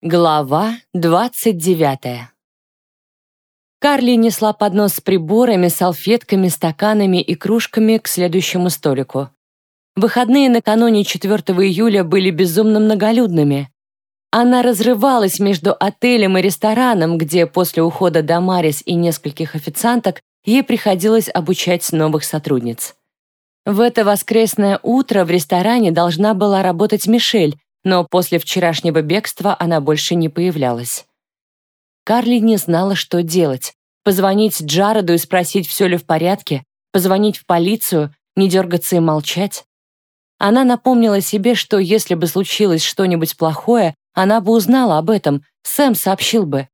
Глава 29 Карли несла поднос с приборами, салфетками, стаканами и кружками к следующему столику. Выходные накануне 4 июля были безумно многолюдными. Она разрывалась между отелем и рестораном, где после ухода Дамарис и нескольких официанток ей приходилось обучать новых сотрудниц. В это воскресное утро в ресторане должна была работать Мишель, но после вчерашнего бегства она больше не появлялась. Карли не знала, что делать. Позвонить Джареду и спросить, все ли в порядке, позвонить в полицию, не дергаться и молчать. Она напомнила себе, что если бы случилось что-нибудь плохое, она бы узнала об этом, Сэм сообщил бы.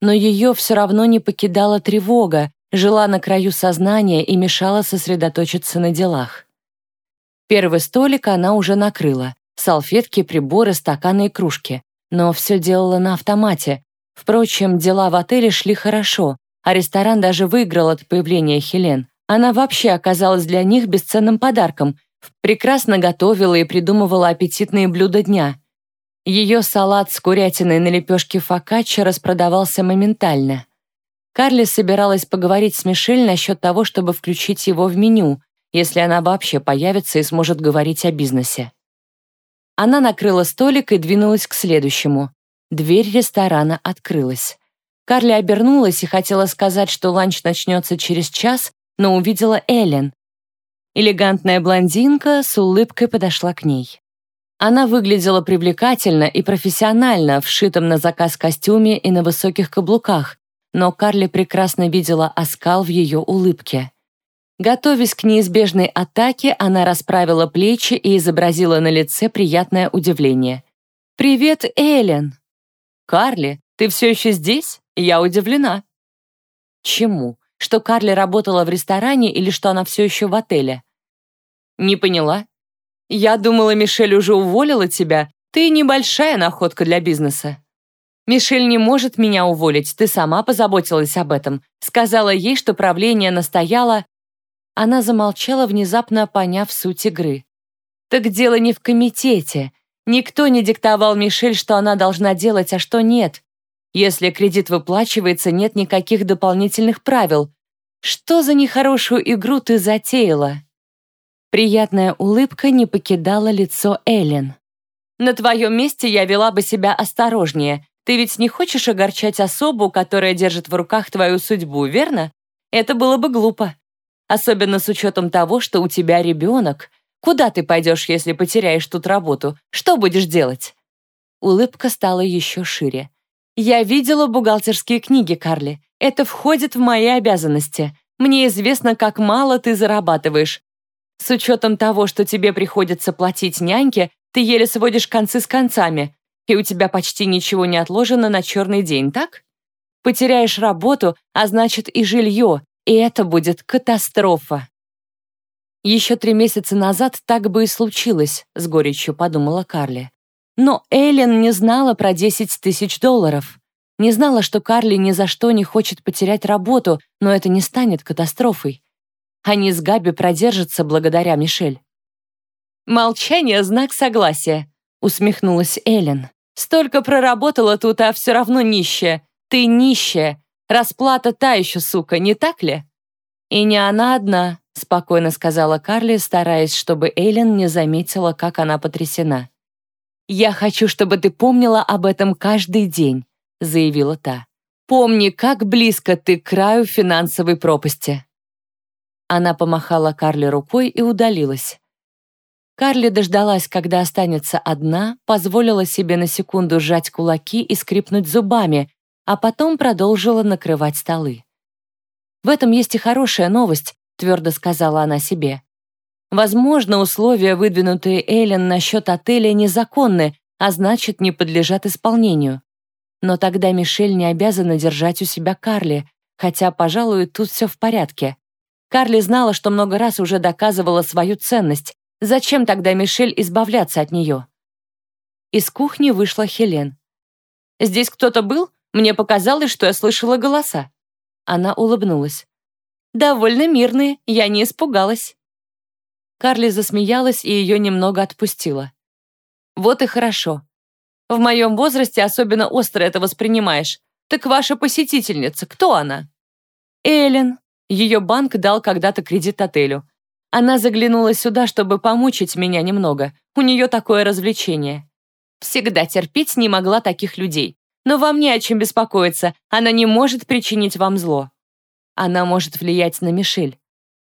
Но ее все равно не покидала тревога, жила на краю сознания и мешала сосредоточиться на делах. Первый столик она уже накрыла салфетки, приборы, стаканы и кружки. Но все делала на автомате. Впрочем, дела в отеле шли хорошо, а ресторан даже выиграл от появления Хелен. Она вообще оказалась для них бесценным подарком, прекрасно готовила и придумывала аппетитные блюда дня. Ее салат с курятиной на лепешке фокаччо распродавался моментально. Карли собиралась поговорить с Мишель насчет того, чтобы включить его в меню, если она вообще появится и сможет говорить о бизнесе. Она накрыла столик и двинулась к следующему. Дверь ресторана открылась. Карли обернулась и хотела сказать, что ланч начнется через час, но увидела Эллен. Элегантная блондинка с улыбкой подошла к ней. Она выглядела привлекательно и профессионально в шитом на заказ костюме и на высоких каблуках, но Карли прекрасно видела оскал в ее улыбке. Готовясь к неизбежной атаке, она расправила плечи и изобразила на лице приятное удивление. «Привет, Эллен!» «Карли, ты все еще здесь? Я удивлена». «Чему? Что Карли работала в ресторане или что она все еще в отеле?» «Не поняла. Я думала, Мишель уже уволила тебя. Ты небольшая находка для бизнеса». «Мишель не может меня уволить, ты сама позаботилась об этом. Сказала ей, что правление настояло, она замолчала, внезапно поняв суть игры. «Так дело не в комитете. Никто не диктовал Мишель, что она должна делать, а что нет. Если кредит выплачивается, нет никаких дополнительных правил. Что за нехорошую игру ты затеяла?» Приятная улыбка не покидала лицо Эллен. «На твоем месте я вела бы себя осторожнее. Ты ведь не хочешь огорчать особу, которая держит в руках твою судьбу, верно? Это было бы глупо. Особенно с учетом того, что у тебя ребенок. Куда ты пойдешь, если потеряешь тут работу? Что будешь делать?» Улыбка стала еще шире. «Я видела бухгалтерские книги, Карли. Это входит в мои обязанности. Мне известно, как мало ты зарабатываешь. С учетом того, что тебе приходится платить няньке, ты еле сводишь концы с концами, и у тебя почти ничего не отложено на черный день, так? Потеряешь работу, а значит и жилье, и это будет катастрофа. Еще три месяца назад так бы и случилось, с горечью подумала Карли. Но Эллен не знала про 10 тысяч долларов. Не знала, что Карли ни за что не хочет потерять работу, но это не станет катастрофой. Они с Габи продержатся благодаря Мишель. «Молчание — знак согласия», — усмехнулась Эллен. «Столько проработала тут, а все равно нищая. Ты нищая, Расплата та еще, сука, не так ли?» «И не она одна», — спокойно сказала Карли, стараясь, чтобы Эйлен не заметила, как она потрясена. «Я хочу, чтобы ты помнила об этом каждый день», — заявила та. «Помни, как близко ты к краю финансовой пропасти». Она помахала Карли рукой и удалилась. Карли дождалась, когда останется одна, позволила себе на секунду сжать кулаки и скрипнуть зубами, а потом продолжила накрывать столы. «В этом есть и хорошая новость», — твердо сказала она себе. «Возможно, условия, выдвинутые Эллен насчет отеля, незаконны, а значит, не подлежат исполнению. Но тогда Мишель не обязана держать у себя Карли, хотя, пожалуй, тут все в порядке. Карли знала, что много раз уже доказывала свою ценность. Зачем тогда Мишель избавляться от нее? Из кухни вышла Хелен. «Здесь кто-то был?» Мне показалось, что я слышала голоса. Она улыбнулась. «Довольно мирные, я не испугалась». Карли засмеялась и ее немного отпустила. «Вот и хорошо. В моем возрасте особенно остро это воспринимаешь. Так ваша посетительница, кто она? Эллен. Ее банк дал когда-то кредит отелю. Она заглянула сюда, чтобы помучить меня немного. У нее такое развлечение. Всегда терпеть не могла таких людей. Но вам не о чем беспокоиться, она не может причинить вам зло. Она может влиять на Мишель.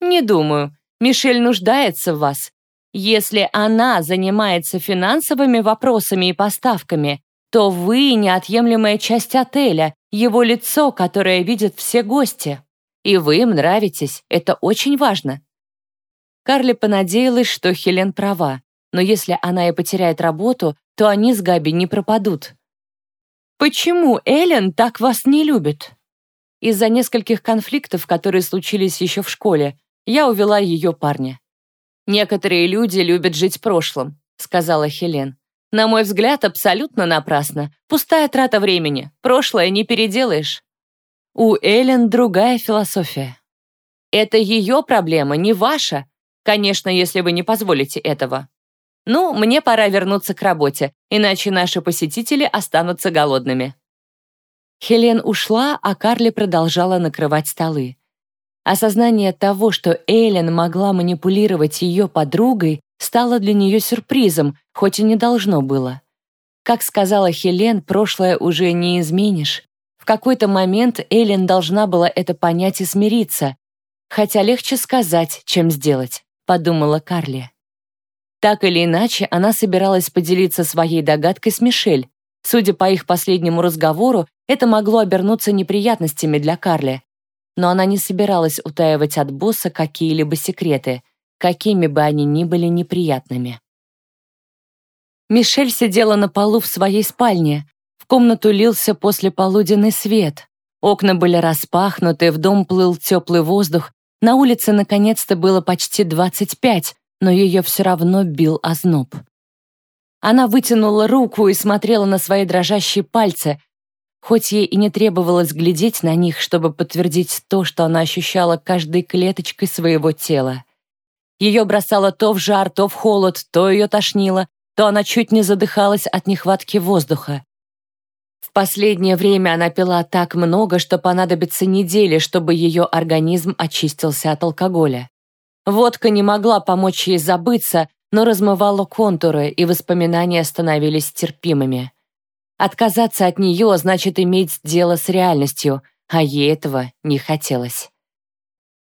Не думаю. Мишель нуждается в вас. Если она занимается финансовыми вопросами и поставками, то вы неотъемлемая часть отеля, его лицо, которое видят все гости. И вы им нравитесь, это очень важно. Карли понадеялась, что Хелен права, но если она и потеряет работу, то они с Габи не пропадут. «Почему Эллен так вас не любит?» Из-за нескольких конфликтов, которые случились еще в школе, я увела ее парня. «Некоторые люди любят жить прошлым», — сказала Хелен. «На мой взгляд, абсолютно напрасно. Пустая трата времени. Прошлое не переделаешь». У Эллен другая философия. «Это ее проблема, не ваша. Конечно, если вы не позволите этого. Ну, мне пора вернуться к работе, иначе наши посетители останутся голодными». Хелен ушла, а Карли продолжала накрывать столы. Осознание того, что Эйлен могла манипулировать ее подругой, стало для нее сюрпризом, хоть и не должно было. Как сказала Хелен, прошлое уже не изменишь. В какой-то момент Эйлен должна была это понять и смириться. Хотя легче сказать, чем сделать, подумала Карли. Так или иначе, она собиралась поделиться своей догадкой с Мишель. Судя по их последнему разговору, это могло обернуться неприятностями для Карли но она не собиралась утаивать от босса какие-либо секреты, какими бы они ни были неприятными. Мишель сидела на полу в своей спальне. В комнату лился послеполуденный свет. Окна были распахнуты, в дом плыл теплый воздух. На улице наконец-то было почти 25, но ее все равно бил озноб. Она вытянула руку и смотрела на свои дрожащие пальцы, Хоть ей и не требовалось глядеть на них, чтобы подтвердить то, что она ощущала каждой клеточкой своего тела. Ее бросало то в жар, то в холод, то ее тошнило, то она чуть не задыхалась от нехватки воздуха. В последнее время она пила так много, что понадобится недели, чтобы ее организм очистился от алкоголя. Водка не могла помочь ей забыться, но размывала контуры, и воспоминания становились терпимыми. Отказаться от нее значит иметь дело с реальностью, а ей этого не хотелось.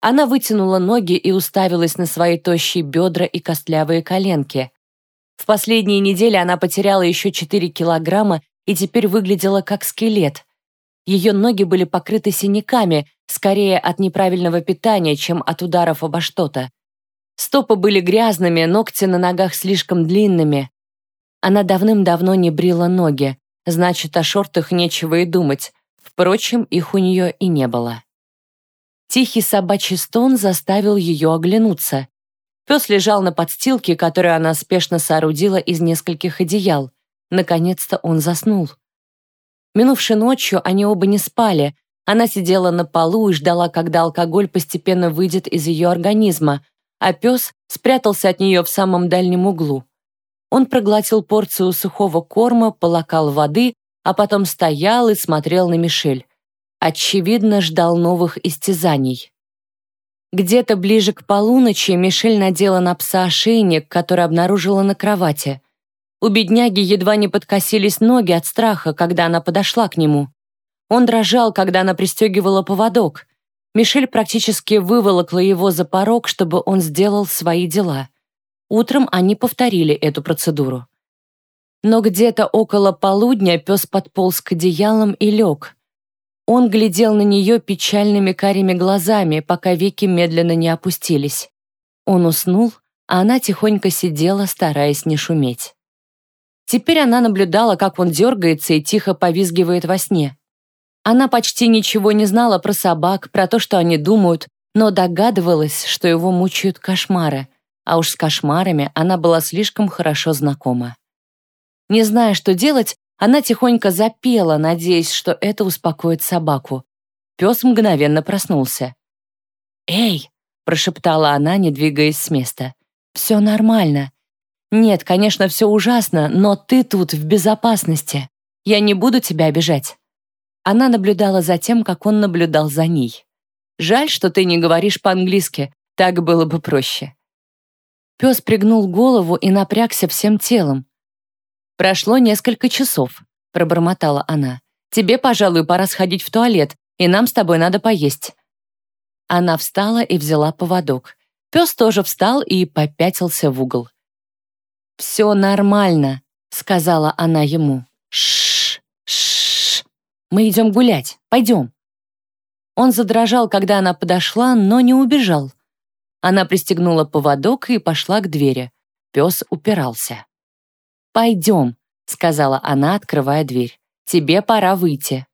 Она вытянула ноги и уставилась на свои тощие бедра и костлявые коленки. В последние недели она потеряла еще 4 килограмма и теперь выглядела как скелет. Ее ноги были покрыты синяками, скорее от неправильного питания, чем от ударов обо что-то. Стопы были грязными, ногти на ногах слишком длинными. Она давным-давно не брила ноги. Значит, о шортах нечего и думать. Впрочем, их у нее и не было. Тихий собачий стон заставил ее оглянуться. Пес лежал на подстилке, которую она спешно соорудила из нескольких одеял. Наконец-то он заснул. Минувшей ночью они оба не спали. Она сидела на полу и ждала, когда алкоголь постепенно выйдет из ее организма, а пес спрятался от нее в самом дальнем углу. Он проглотил порцию сухого корма, полакал воды, а потом стоял и смотрел на Мишель. Очевидно, ждал новых истязаний. Где-то ближе к полуночи Мишель надела на пса ошейник, который обнаружила на кровати. У бедняги едва не подкосились ноги от страха, когда она подошла к нему. Он дрожал, когда она пристегивала поводок. Мишель практически выволокла его за порог, чтобы он сделал свои дела. Утром они повторили эту процедуру. Но где-то около полудня пес подполз к одеялам и лег. Он глядел на нее печальными карими глазами, пока веки медленно не опустились. Он уснул, а она тихонько сидела, стараясь не шуметь. Теперь она наблюдала, как он дергается и тихо повизгивает во сне. Она почти ничего не знала про собак, про то, что они думают, но догадывалась, что его мучают кошмары а уж с кошмарами она была слишком хорошо знакома. Не зная, что делать, она тихонько запела, надеясь, что это успокоит собаку. Пес мгновенно проснулся. «Эй!» — прошептала она, не двигаясь с места. «Все нормально. Нет, конечно, все ужасно, но ты тут в безопасности. Я не буду тебя обижать». Она наблюдала за тем, как он наблюдал за ней. «Жаль, что ты не говоришь по-английски, так было бы проще». Пес пригнул голову и напрягся всем телом. «Прошло несколько часов», — пробормотала она. «Тебе, пожалуй, пора сходить в туалет, и нам с тобой надо поесть». Она встала и взяла поводок. Пес тоже встал и попятился в угол. «Все нормально», — сказала она ему. «Шш, шш, мы идем гулять, пойдем». Он задрожал, когда она подошла, но не убежал. Она пристегнула поводок и пошла к двери. Пес упирался. «Пойдем», — сказала она, открывая дверь. «Тебе пора выйти».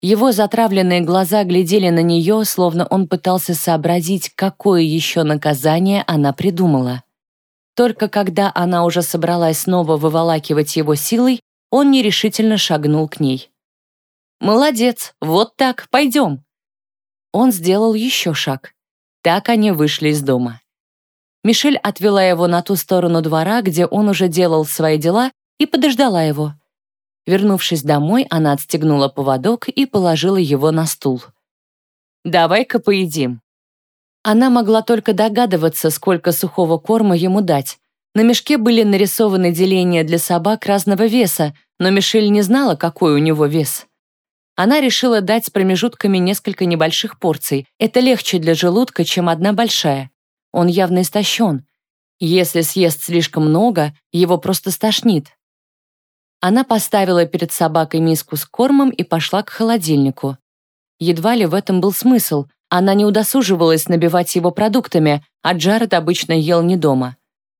Его затравленные глаза глядели на нее, словно он пытался сообразить, какое еще наказание она придумала. Только когда она уже собралась снова выволакивать его силой, он нерешительно шагнул к ней. «Молодец, вот так, пойдем». Он сделал еще шаг. Так они вышли из дома. Мишель отвела его на ту сторону двора, где он уже делал свои дела, и подождала его. Вернувшись домой, она отстегнула поводок и положила его на стул. «Давай-ка поедим». Она могла только догадываться, сколько сухого корма ему дать. На мешке были нарисованы деления для собак разного веса, но Мишель не знала, какой у него вес. Она решила дать с промежутками несколько небольших порций. Это легче для желудка, чем одна большая. Он явно истощен. Если съест слишком много, его просто стошнит. Она поставила перед собакой миску с кормом и пошла к холодильнику. Едва ли в этом был смысл. Она не удосуживалась набивать его продуктами, а Джаред обычно ел не дома.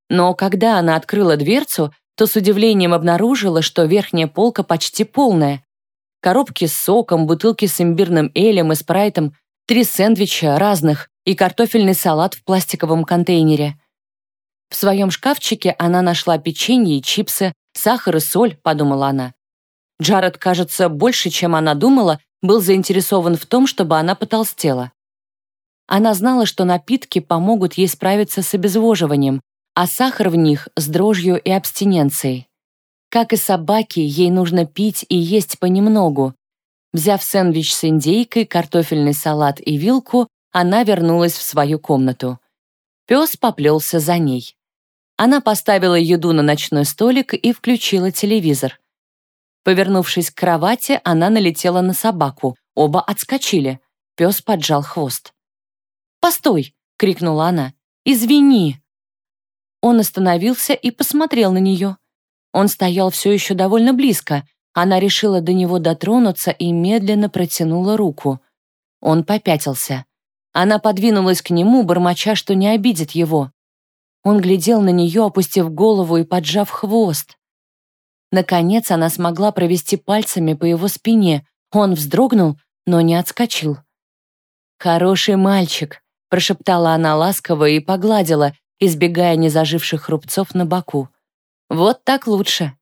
Но когда она открыла дверцу, то с удивлением обнаружила, что верхняя полка почти полная. Коробки с соком, бутылки с имбирным элем и спрайтом, три сэндвича разных и картофельный салат в пластиковом контейнере. В своем шкафчике она нашла печенье и чипсы, сахар и соль, подумала она. Джаред, кажется, больше, чем она думала, был заинтересован в том, чтобы она потолстела. Она знала, что напитки помогут ей справиться с обезвоживанием, а сахар в них — с дрожью и абстиненцией. Как и собаки, ей нужно пить и есть понемногу. Взяв сэндвич с индейкой, картофельный салат и вилку, она вернулась в свою комнату. Пес поплелся за ней. Она поставила еду на ночной столик и включила телевизор. Повернувшись к кровати, она налетела на собаку. Оба отскочили. Пес поджал хвост. «Постой!» — крикнула она. «Извини!» Он остановился и посмотрел на нее. Он стоял все еще довольно близко. Она решила до него дотронуться и медленно протянула руку. Он попятился. Она подвинулась к нему, бормоча, что не обидит его. Он глядел на нее, опустив голову и поджав хвост. Наконец она смогла провести пальцами по его спине. Он вздрогнул, но не отскочил. «Хороший мальчик», — прошептала она ласково и погладила, избегая незаживших рубцов на боку. Вот так лучше.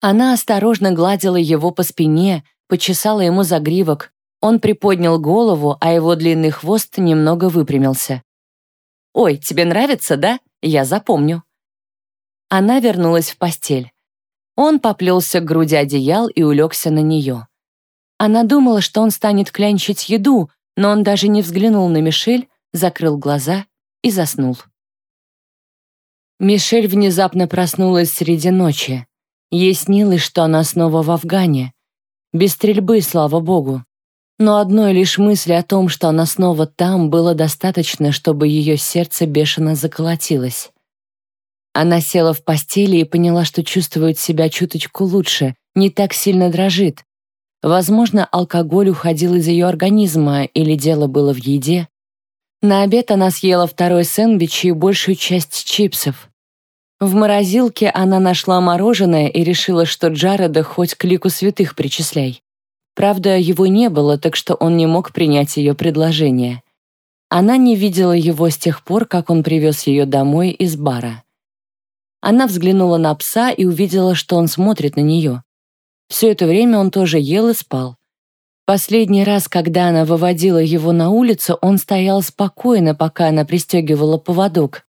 Она осторожно гладила его по спине, почесала ему загривок. Он приподнял голову, а его длинный хвост немного выпрямился. «Ой, тебе нравится, да? Я запомню». Она вернулась в постель. Он поплелся к груди одеял и улегся на нее. Она думала, что он станет клянчить еду, но он даже не взглянул на Мишель, закрыл глаза и заснул. Мишель внезапно проснулась среди ночи. Ей снилось, что она снова в Афгане. Без стрельбы, слава богу. Но одной лишь мысли о том, что она снова там, было достаточно, чтобы ее сердце бешено заколотилось. Она села в постели и поняла, что чувствует себя чуточку лучше, не так сильно дрожит. Возможно, алкоголь уходил из ее организма или дело было в еде. На обед она съела второй сэндвич и большую часть чипсов. В морозилке она нашла мороженое и решила, что Джареда хоть к лику святых причисляй. Правда, его не было, так что он не мог принять ее предложение. Она не видела его с тех пор, как он привез ее домой из бара. Она взглянула на пса и увидела, что он смотрит на нее. Все это время он тоже ел и спал. Последний раз, когда она выводила его на улицу, он стоял спокойно, пока она пристегивала поводок.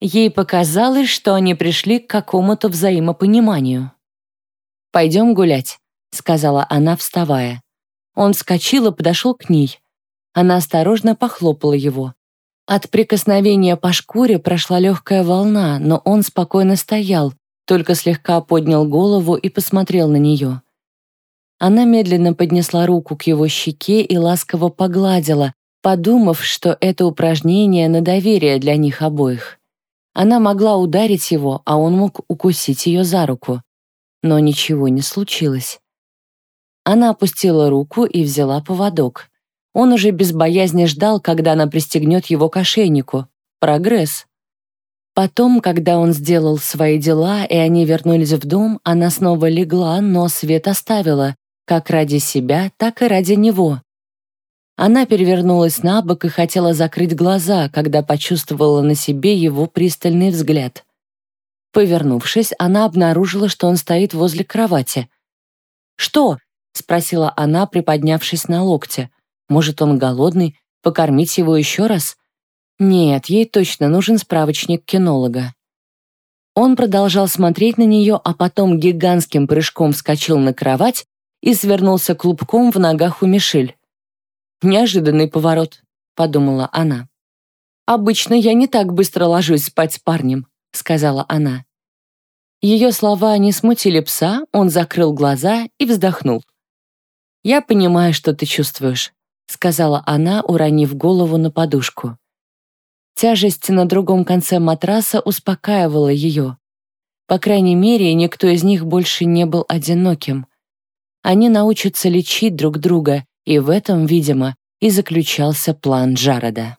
Ей показалось, что они пришли к какому-то взаимопониманию. «Пойдем гулять», — сказала она, вставая. Он вскочил и подошел к ней. Она осторожно похлопала его. От прикосновения по шкуре прошла легкая волна, но он спокойно стоял, только слегка поднял голову и посмотрел на нее. Она медленно поднесла руку к его щеке и ласково погладила, подумав, что это упражнение на доверие для них обоих. Она могла ударить его, а он мог укусить ее за руку. Но ничего не случилось. Она опустила руку и взяла поводок. Он уже без боязни ждал, когда она пристегнет его к ошейнику. Прогресс. Потом, когда он сделал свои дела, и они вернулись в дом, она снова легла, но свет оставила, как ради себя, так и ради него. Она перевернулась на бок и хотела закрыть глаза, когда почувствовала на себе его пристальный взгляд. Повернувшись, она обнаружила, что он стоит возле кровати. «Что?» — спросила она, приподнявшись на локте. «Может, он голодный? Покормить его еще раз?» «Нет, ей точно нужен справочник кинолога». Он продолжал смотреть на нее, а потом гигантским прыжком вскочил на кровать и свернулся клубком в ногах у Мишель. Неожиданный поворот, подумала она. Обычно я не так быстро ложусь спать с парнем, сказала она. Ее слова не смутили пса, он закрыл глаза и вздохнул. «Я понимаю, что ты чувствуешь», — сказала она, уронив голову на подушку. Тяжесть на другом конце матраса успокаивала ее. По крайней мере, никто из них больше не был одиноким. Они научатся лечить друг друга, и в этом, видимо, и заключался план Джареда.